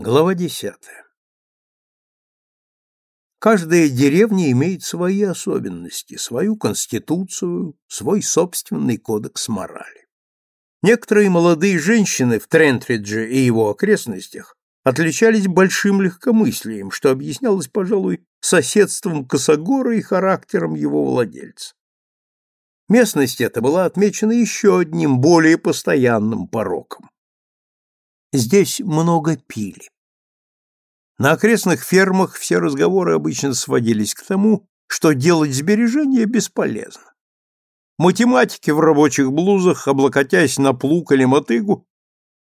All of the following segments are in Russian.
Глава десятая. Каждая деревня имеет свои особенности, свою конституцию, свой собственный кодекс морали. Некоторые молодые женщины в Трентридже и его окрестностях отличались большим легкомыслием, что объяснялось, пожалуй, соседством Косогора и характером его владельца. Местность эта была отмечена еще одним, более постоянным пороком. Здесь много пили. На окрестных фермах все разговоры обычно сводились к тому, что делать сбережения бесполезно. Математики в рабочих блузах, облокотясь на плуг или мотыгу,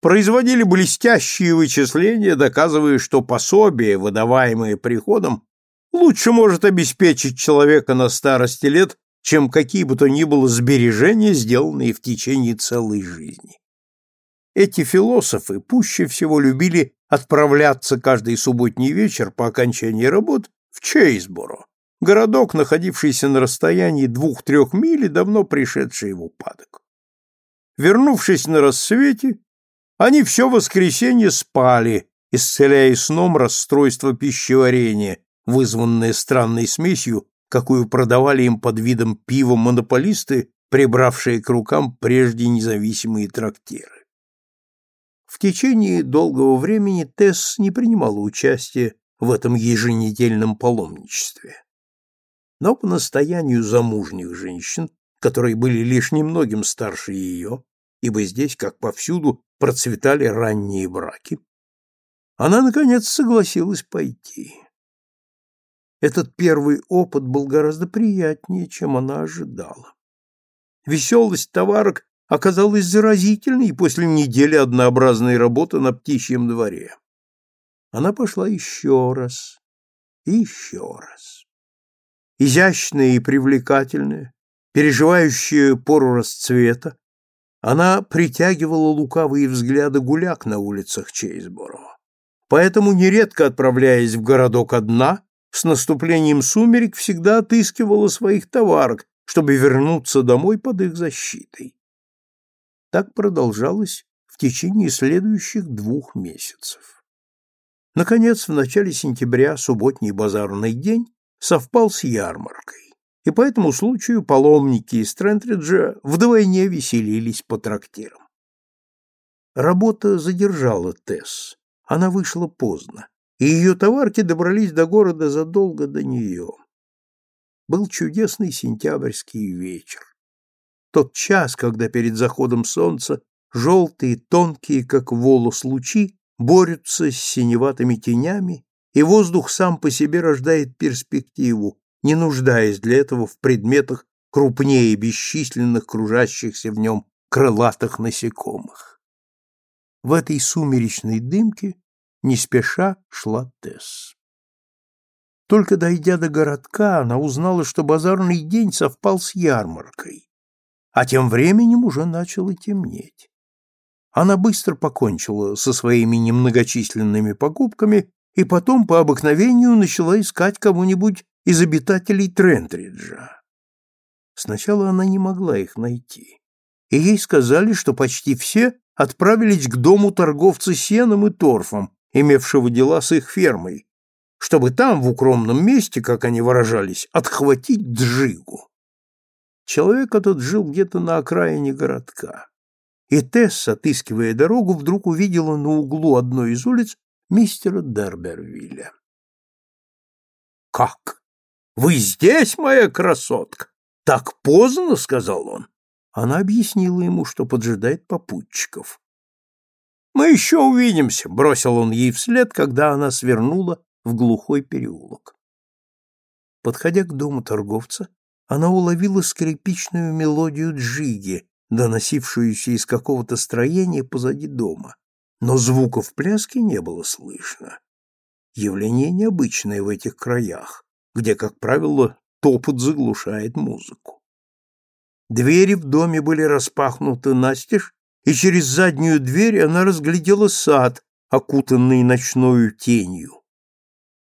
производили блестящие вычисления, доказывая, что пособие, выдаваемое приходом, лучше может обеспечить человека на старости лет, чем какие бы то ни было сбережения, сделанные в течение целой жизни. Эти философы пуще всего любили отправляться каждый субботний вечер по окончании работ в Чейзборо, городок, находившийся на расстоянии двух-трех миль и давно пришедший в упадок. Вернувшись на рассвете, они все воскресенье спали, исцеляя сном расстройство пищеварения, вызванное странной смесью, какую продавали им под видом пива монополисты, прибравшие к рукам прежде независимые трактиры. В течение долгого времени Тесс не принимала участия в этом еженедельном паломничестве. Но по настоянию замужних женщин, которые были лишь немногим старше ее, ибо здесь, как повсюду, процветали ранние браки, она, наконец, согласилась пойти. Этот первый опыт был гораздо приятнее, чем она ожидала. Веселость товарок оказалась заразительной после недели однообразной работы на птичьем дворе. Она пошла еще раз и еще раз. Изящная и привлекательная, переживающая пору расцвета, она притягивала лукавые взгляды гуляк на улицах Чейзборо. Поэтому, нередко отправляясь в городок одна, с наступлением сумерек всегда отыскивала своих товарок, чтобы вернуться домой под их защитой. Так продолжалось в течение следующих двух месяцев. Наконец, в начале сентября субботний базарный день совпал с ярмаркой, и по этому случаю паломники из Трентриджа вдвойне веселились по трактирам. Работа задержала Тесс. Она вышла поздно, и ее товарки добрались до города задолго до нее. Был чудесный сентябрьский вечер тот час, когда перед заходом солнца желтые, тонкие, как волос лучи, борются с синеватыми тенями, и воздух сам по себе рождает перспективу, не нуждаясь для этого в предметах крупнее бесчисленных кружащихся в нем крылатых насекомых. В этой сумеречной дымке не спеша шла Тесс. Только дойдя до городка, она узнала, что базарный день совпал с ярмаркой, а тем временем уже начало темнеть. Она быстро покончила со своими немногочисленными покупками и потом по обыкновению начала искать кого-нибудь из обитателей Трентриджа. Сначала она не могла их найти, и ей сказали, что почти все отправились к дому торговца сеном и торфом, имевшего дела с их фермой, чтобы там, в укромном месте, как они выражались, отхватить джигу. Человек этот жил где-то на окраине городка. И Тесс, отыскивая дорогу, вдруг увидела на углу одной из улиц мистера Дербервилля. «Как? Вы здесь, моя красотка? Так поздно?» — сказал он. Она объяснила ему, что поджидает попутчиков. «Мы еще увидимся», — бросил он ей вслед, когда она свернула в глухой переулок. Подходя к дому торговца, она уловила скрипичную мелодию джиги, доносившуюся из какого-то строения позади дома, но звуков пляски не было слышно. Явление необычное в этих краях, где, как правило, топот заглушает музыку. Двери в доме были распахнуты настежь, и через заднюю дверь она разглядела сад, окутанный ночною тенью.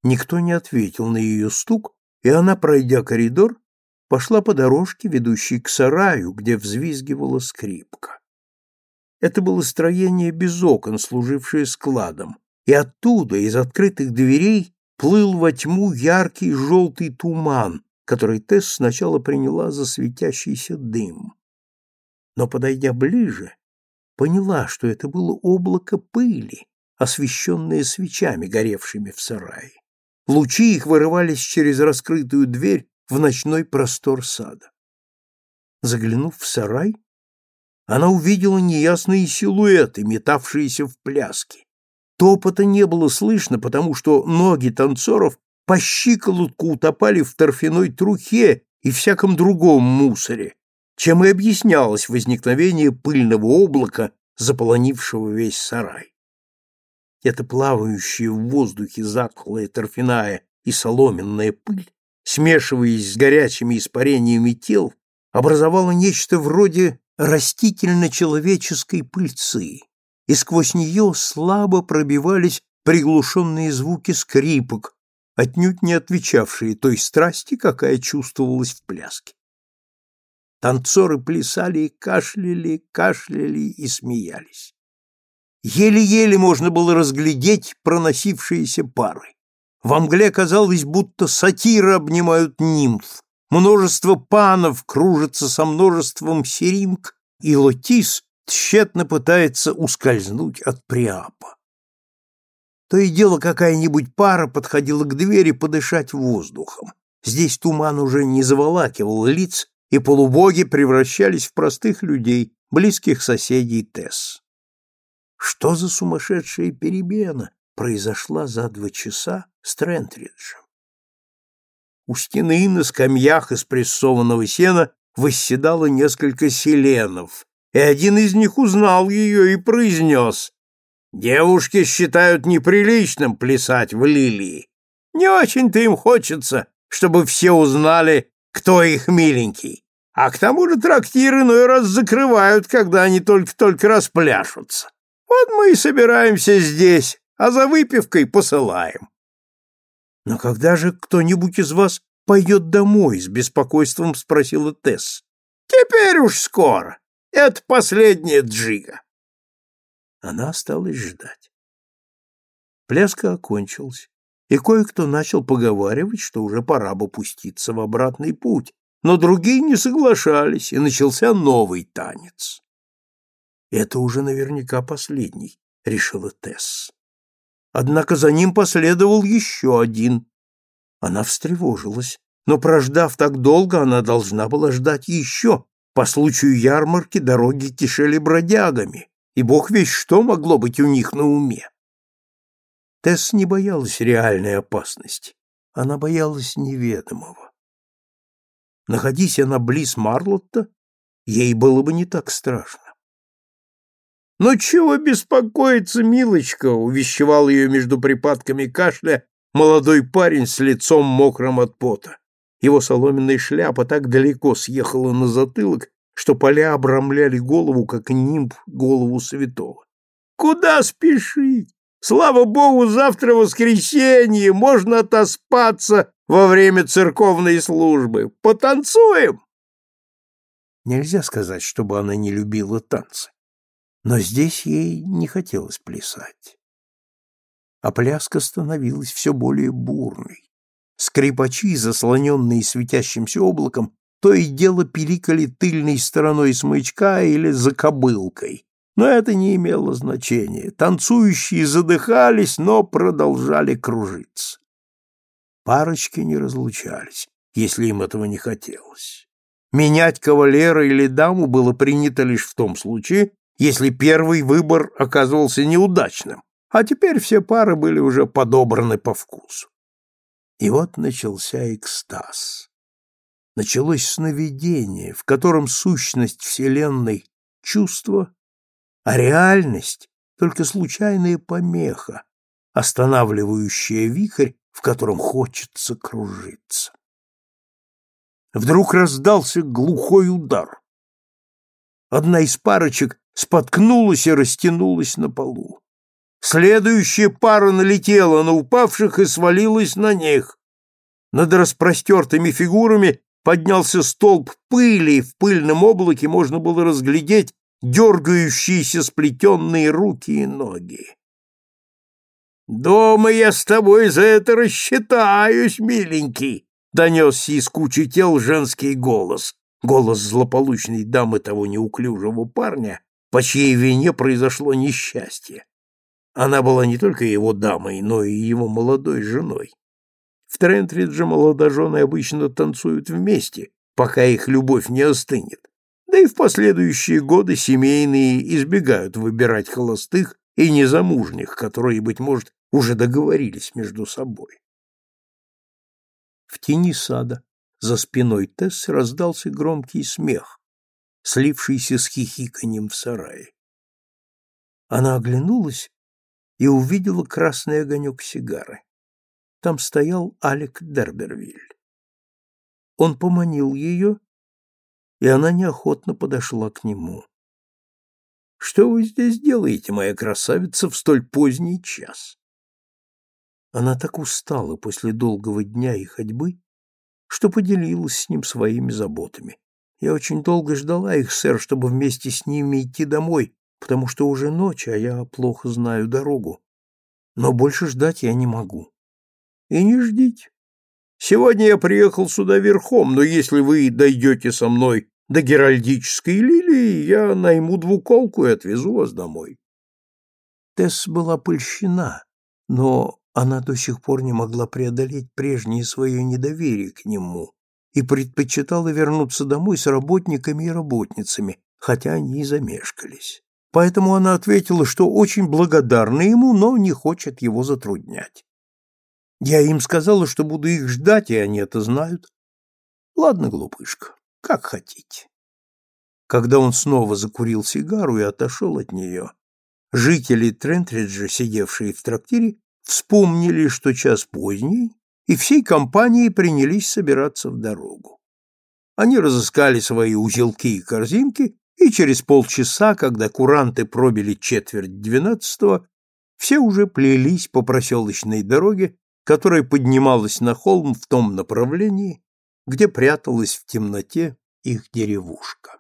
Никто не ответил на ее стук, и она, пройдя коридор, пошла по дорожке, ведущей к сараю, где взвизгивала скрипка. Это было строение без окон, служившее складом, и оттуда, из открытых дверей, плыл во тьму яркий желтый туман, который Тесс сначала приняла за светящийся дым. Но, подойдя ближе, поняла, что это было облако пыли, освещенное свечами, горевшими в сарае. Лучи их вырывались через раскрытую дверь в ночной простор сада. Заглянув в сарай, она увидела неясные силуэты, метавшиеся в пляске. Топота не было слышно, потому что ноги танцоров по щиколотку утопали в торфяной трухе и всяком другом мусоре, чем и объяснялось возникновение пыльного облака, заполонившего весь сарай. Эта плавающая в воздухе затхлая торфяная и соломенная пыль, смешиваясь с горячими испарениями тел, образовала нечто вроде растительно-человеческой пыльцы, и сквозь нее слабо пробивались приглушенные звуки скрипок, отнюдь не отвечавшие той страсти, какая чувствовалась в пляске. Танцоры плясали и кашляли, кашляли и смеялись. Еле-еле можно было разглядеть проносившиеся пары. Во мгле казалось, будто сатиры обнимают нимф, Множество панов кружится со множеством серимк, и Лотис тщетно пытается ускользнуть от Приапа. То и дело какая-нибудь пара подходила к двери подышать воздухом. Здесь туман уже не заволакивал лиц, и полубоги превращались в простых людей, близких соседей Тесс. Что за сумасшедшая перемена произошла за два часа с? У стены на скамьях из прессованного сена восседало несколько селенов, и один из них узнал ее и произнес «Девушки считают неприличным плясать в лилии. Не очень-то им хочется, чтобы все узнали, кто их миленький. А к тому же трактир иной раз закрывают, когда они только-только распляшутся. Вот мы и собираемся здесь, а за выпивкой посылаем. «Но когда же кто-нибудь из вас пойдет домой?» — с беспокойством спросила Тесс. «Теперь уж скоро. Это последняя джига». Она осталась ждать. Пляска окончилась, и кое-кто начал поговаривать, что уже пора бы пуститься в обратный путь, но другие не соглашались, и начался новый танец. «Это уже наверняка последний», — решила Тесс. Однако за ним последовал еще один. Она встревожилась, но, прождав так долго, она должна была ждать еще. По случаю ярмарки дороги кишели бродягами, и бог весь что могло быть у них на уме. Тесс не боялась реальной опасности, она боялась неведомого. Находись она близ Марлотта, ей было бы не так страшно. «Ну чего беспокоиться, милочка?» — увещевал ее между припадками кашля молодой парень с лицом мокрым от пота. Его соломенная шляпа так далеко съехала на затылок, что поля обрамляли голову, как нимб голову святого. «Куда спешить? Слава богу, завтра воскресенье, можно отоспаться во время церковной службы. Потанцуем!» Нельзя сказать, чтобы она не любила танцы но здесь ей не хотелось плясать. А пляска становилась все более бурной. Скрипачи, заслоненные светящимся облаком, то и дело пиликали тыльной стороной смычка или за кобылкой. Но это не имело значения. Танцующие задыхались, но продолжали кружиться. Парочки не разлучались, если им этого не хотелось. Менять кавалера или даму было принято лишь в том случае, если первый выбор оказывался неудачным, а теперь все пары были уже подобраны по вкусу. И вот начался экстаз. Началось сновидение, в котором сущность Вселенной — чувство, а реальность — только случайная помеха, останавливающая вихрь, в котором хочется кружиться. Вдруг раздался глухой удар. Одна из парочек споткнулась и растянулась на полу. Следующая пара налетела на упавших и свалилась на них. Над распростертыми фигурами поднялся столб пыли, и в пыльном облаке можно было разглядеть дергающиеся сплетенные руки и ноги. «Дома я с тобой за это рассчитаюсь, миленький!» — донесся из кучи тел женский голос, голос злополучной дамы того неуклюжего парня, по чьей вине произошло несчастье. Она была не только его дамой, но и его молодой женой. В Трентридже молодожены обычно танцуют вместе, пока их любовь не остынет. Да и в последующие годы семейные избегают выбирать холостых и незамужних, которые, быть может, уже договорились между собой. В тени сада за спиной Тесс раздался громкий смех, слившийся с хихиканьем в сарае. Она оглянулась и увидела красный огонек сигары. Там стоял Алек Дербервиль. Он поманил ее, и она неохотно подошла к нему. «Что вы здесь делаете, моя красавица, в столь поздний час?» Она так устала после долгого дня и ходьбы, что поделилась с ним своими заботами. Я очень долго ждала их, сэр, чтобы вместе с ними идти домой, потому что уже ночь, а я плохо знаю дорогу. Но больше ждать я не могу. И не ждите. Сегодня я приехал сюда верхом, но если вы дойдете со мной до Геральдической лилии, я найму двуколку и отвезу вас домой. Тесс была польщена, но она до сих пор не могла преодолеть прежнее свое недоверие к нему и предпочитала вернуться домой с работниками и работницами, хотя они и замешкались. Поэтому она ответила, что очень благодарна ему, но не хочет его затруднять. Я им сказала, что буду их ждать, и они это знают. Ладно, глупышка, как хотите. Когда он снова закурил сигару и отошел от нее, жители Трентриджа, сидевшие в трактире, вспомнили, что час поздний, и всей компанией принялись собираться в дорогу. Они разыскали свои узелки и корзинки, и через полчаса, когда куранты пробили четверть двенадцатого, все уже плелись по проселочной дороге, которая поднималась на холм в том направлении, где пряталась в темноте их деревушка.